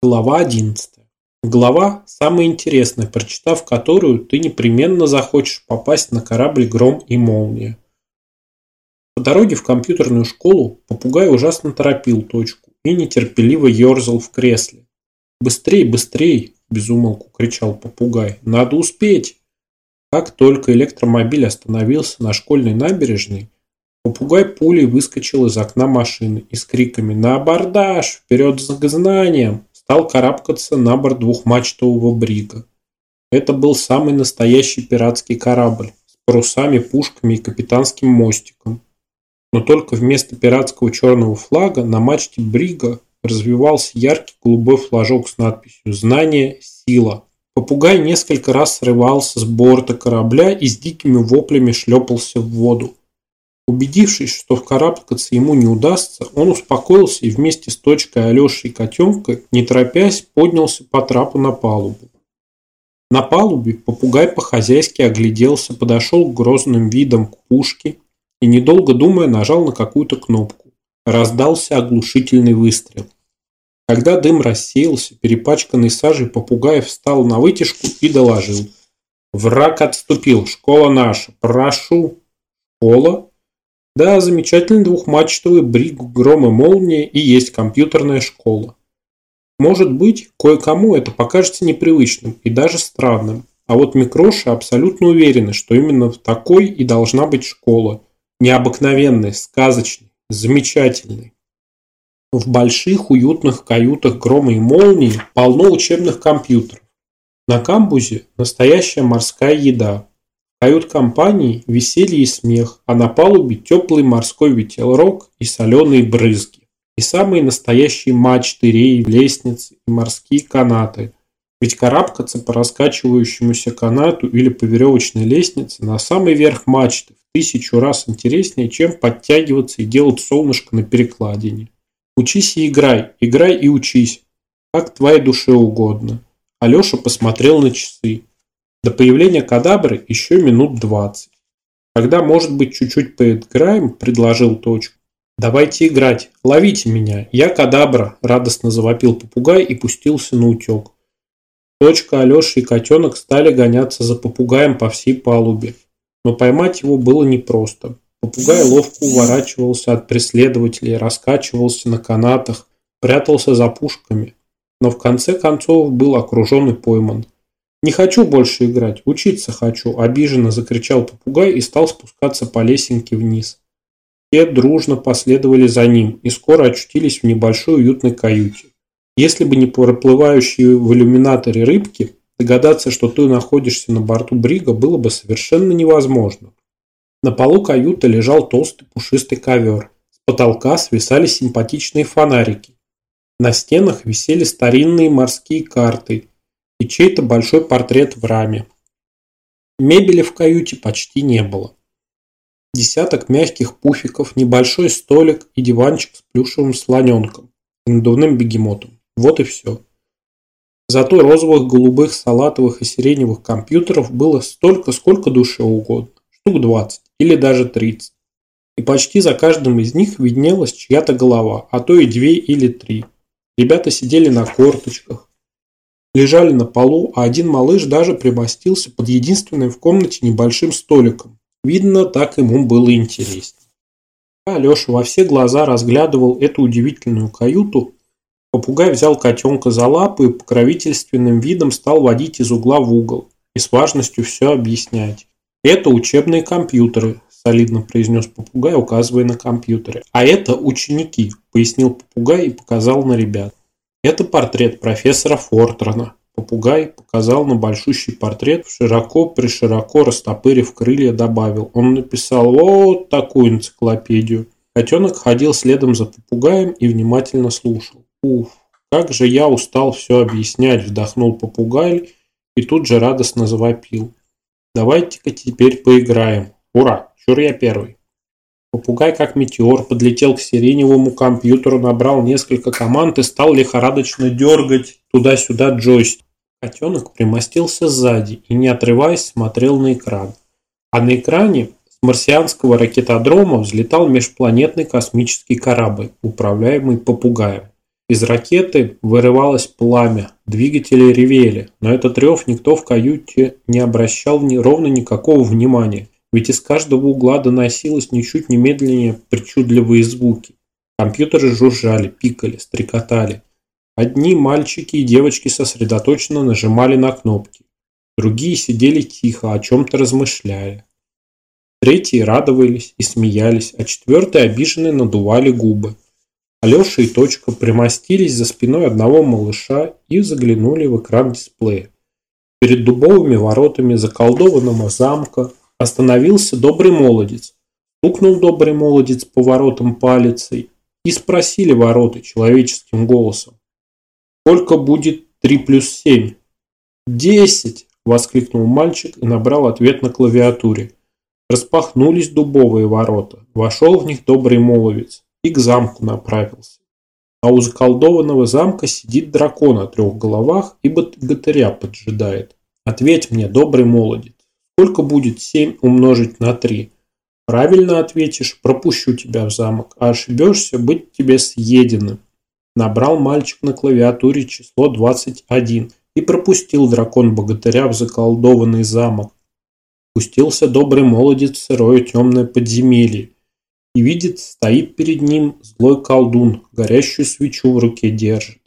Глава 11. Глава самая интересная, прочитав которую, ты непременно захочешь попасть на корабль «Гром и молния». По дороге в компьютерную школу попугай ужасно торопил точку и нетерпеливо ерзал в кресле. «Быстрей, быстрей!» – безумолку кричал попугай. «Надо успеть!» Как только электромобиль остановился на школьной набережной, попугай пулей выскочил из окна машины и с криками «На абордаж! Вперед за знанием!» Стал карабкаться на борт двухмачтового брига. Это был самый настоящий пиратский корабль с парусами, пушками и капитанским мостиком. Но только вместо пиратского черного флага на мачте брига развивался яркий голубой флажок с надписью «Знание – сила». Попугай несколько раз срывался с борта корабля и с дикими воплями шлепался в воду. Убедившись, что вкарабкаться ему не удастся, он успокоился и вместе с точкой Алешей и котенка, не торопясь, поднялся по трапу на палубу. На палубе попугай по-хозяйски огляделся, подошел к грозным видам к пушке и, недолго думая, нажал на какую-то кнопку. Раздался оглушительный выстрел. Когда дым рассеялся, перепачканный сажей попугай встал на вытяжку и доложил. «Враг отступил. Школа наша. Прошу». «Школа?» Да, замечательный двухмачтовый бриг «Гром и молния» и есть компьютерная школа. Может быть, кое-кому это покажется непривычным и даже странным, а вот микроши абсолютно уверены, что именно в такой и должна быть школа. Необыкновенной, сказочной, замечательной. В больших уютных каютах «Грома и молнии» полно учебных компьютеров. На камбузе настоящая морская еда, кают-компании веселье и смех, а на палубе теплый морской ветерок и соленые брызги. И самые настоящие мачты, реи, лестницы и морские канаты. Ведь карабкаться по раскачивающемуся канату или по веревочной лестнице на самый верх мачты в тысячу раз интереснее, чем подтягиваться и делать солнышко на перекладине. Учись и играй, играй и учись, как твоей душе угодно. Алеша посмотрел на часы. До появления кадабры еще минут двадцать. Когда, может быть, чуть-чуть поиграем, предложил точку. Давайте играть. Ловите меня. Я кадабра, радостно завопил попугай и пустился на утек. Точка, Алеша и котенок стали гоняться за попугаем по всей палубе. Но поймать его было непросто. Попугай ловко уворачивался от преследователей, раскачивался на канатах, прятался за пушками. Но в конце концов был окружен и пойман. «Не хочу больше играть, учиться хочу», – обиженно закричал попугай и стал спускаться по лесенке вниз. Все дружно последовали за ним и скоро очутились в небольшой уютной каюте. Если бы не проплывающие в иллюминаторе рыбки, догадаться, что ты находишься на борту брига, было бы совершенно невозможно. На полу каюты лежал толстый пушистый ковер. С потолка свисали симпатичные фонарики. На стенах висели старинные морские карты и чей-то большой портрет в раме. Мебели в каюте почти не было. Десяток мягких пуфиков, небольшой столик и диванчик с плюшевым слоненком надувным бегемотом. Вот и все. Зато розовых, голубых, салатовых и сиреневых компьютеров было столько, сколько душе угодно. Штук 20 или даже 30. И почти за каждым из них виднелась чья-то голова, а то и две или три. Ребята сидели на корточках, лежали на полу, а один малыш даже примостился под единственным в комнате небольшим столиком. Видно, так ему было интереснее. Алеша во все глаза разглядывал эту удивительную каюту. Попугай взял котенка за лапу и покровительственным видом стал водить из угла в угол и с важностью все объяснять. «Это учебные компьютеры», – солидно произнес попугай, указывая на компьютеры. «А это ученики», – пояснил попугай и показал на ребят. Это портрет профессора Фортрона. Попугай показал на большущий портрет, широко-пришироко растопырив крылья, добавил. Он написал вот такую энциклопедию. Котенок ходил следом за попугаем и внимательно слушал. Уф, как же я устал все объяснять, вдохнул попугай и тут же радостно завопил. Давайте-ка теперь поиграем. Ура, чур я первый. Попугай, как метеор, подлетел к сиреневому компьютеру, набрал несколько команд и стал лихорадочно дергать туда-сюда джойстик. Котенок примостился сзади и, не отрываясь, смотрел на экран. А на экране с марсианского ракетодрома взлетал межпланетный космический корабль, управляемый попугаем. Из ракеты вырывалось пламя, двигатели ревели, но этот рев никто в каюте не обращал ни, ровно никакого внимания, ведь из каждого угла доносилось ничуть немедленнее причудливые звуки. Компьютеры жужжали, пикали, стрекотали. Одни мальчики и девочки сосредоточенно нажимали на кнопки, другие сидели тихо, о чем-то размышляя. Третьи радовались и смеялись, а четвертые обиженно надували губы. Алеша и Точка примостились за спиной одного малыша и заглянули в экран дисплея. Перед дубовыми воротами заколдованного замка остановился добрый молодец. Стукнул добрый молодец по воротам палицей и спросили вороты человеческим голосом. «Сколько будет три плюс семь?» «Десять!» – воскликнул мальчик и набрал ответ на клавиатуре. Распахнулись дубовые ворота. Вошел в них добрый молодец и к замку направился. А у заколдованного замка сидит дракон о трех головах и богатыря поджидает. Ответь мне, добрый молодец, сколько будет семь умножить на три? Правильно ответишь, пропущу тебя в замок, а ошибешься, быть тебе съеденным. Набрал мальчик на клавиатуре число 21 и пропустил дракон богатыря в заколдованный замок. Пустился добрый молодец в сырое темное подземелье и видит, стоит перед ним злой колдун, горящую свечу в руке держит.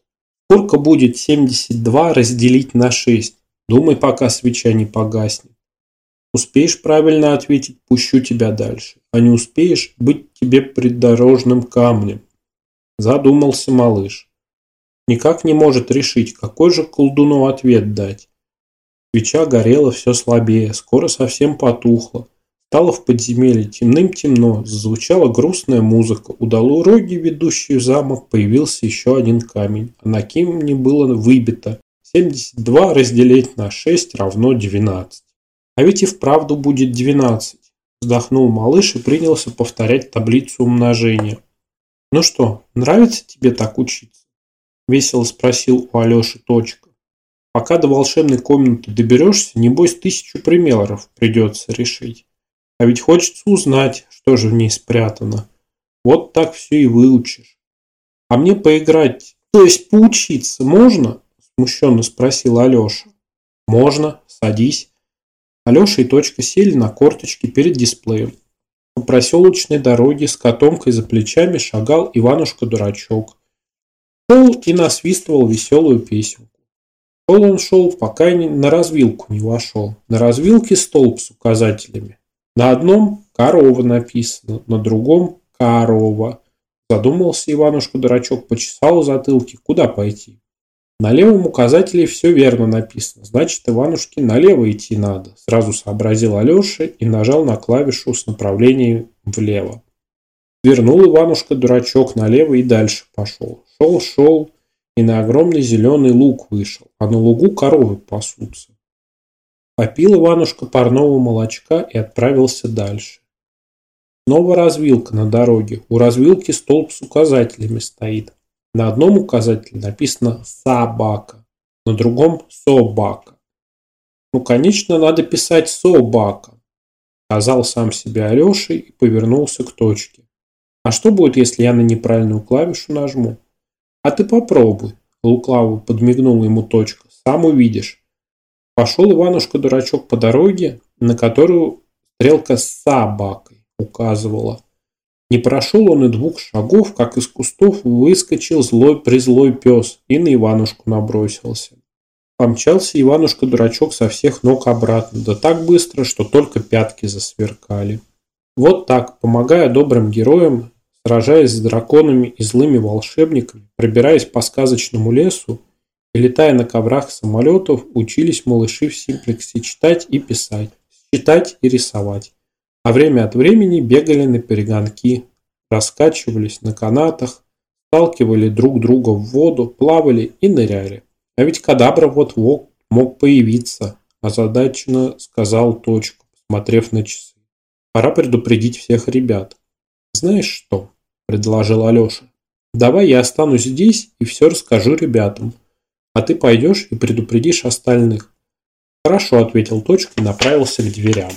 Сколько будет 72 разделить на 6? Думай, пока свеча не погаснет. Успеешь правильно ответить, пущу тебя дальше. А не успеешь, быть тебе придорожным камнем. Задумался малыш. Никак не может решить, какой же колдуну ответ дать. Свеча горела все слабее, скоро совсем потухла. Стало в подземелье темным-темно, зазвучала грустная музыка. У дороги, ведущей в замок, появился еще один камень, а на камне было выбито 72 разделить на 6 равно 12. А ведь и вправду будет 12. Вздохнул малыш и принялся повторять таблицу умножения. «Ну что, нравится тебе так учиться?» Весело спросил у Алеши Точка. «Пока до волшебной комнаты доберешься, небось тысячу примеров придется решить». А ведь хочется узнать, что же в ней спрятано. Вот так все и выучишь. А мне поиграть, то есть поучиться можно? Смущенно спросил Алеша. Можно, садись. Алеша и Точка сели на корточки перед дисплеем. По проселочной дороге с котомкой за плечами шагал Иванушка-дурачок. Шел и насвистывал веселую песенку. Шел он шел, пока на развилку не вошел. На развилке столб с указателями. На одном корова написано, на другом корова. Задумался Иванушка-дурачок, почесал затылки. Куда пойти? На левом указателе все верно написано. Значит, Иванушке налево идти надо. Сразу сообразил Алеша и нажал на клавишу с направлением влево. Вернул Иванушка-дурачок налево и дальше пошел. Шел-шел и на огромный зеленый луг вышел. А на лугу коровы пасутся. Попил Иванушка парного молочка и отправился дальше. Снова развилка на дороге. У развилки столб с указателями стоит. На одном указателе написано «собака», на другом «собака». Ну, конечно, надо писать «собака», сказал сам себе Алеша и повернулся к точке. А что будет, если я на неправильную клавишу нажму? А ты попробуй, лукаво подмигнул ему точка, сам увидишь. Пошел Иванушка-дурачок по дороге, на которую стрелка с собакой указывала. Не прошел он и двух шагов, как из кустов выскочил злой-призлой пес и на Иванушку набросился. Помчался Иванушка-дурачок со всех ног обратно, да так быстро, что только пятки засверкали. Вот так, помогая добрым героям, сражаясь с драконами и злыми волшебниками, пробираясь по сказочному лесу, и летая на коврах самолетов, учились малыши в симплексе читать и писать, читать и рисовать. А время от времени бегали на перегонки, раскачивались на канатах, сталкивали друг друга в воду, плавали и ныряли. А ведь кадабра вот-вот мог появиться, озадаченно сказал точку, посмотрев на часы. Пора предупредить всех ребят. Знаешь что? предложил Алеша. Давай я останусь здесь и все расскажу ребятам. А ты пойдешь и предупредишь остальных. Хорошо, ответил точка и направился к дверям.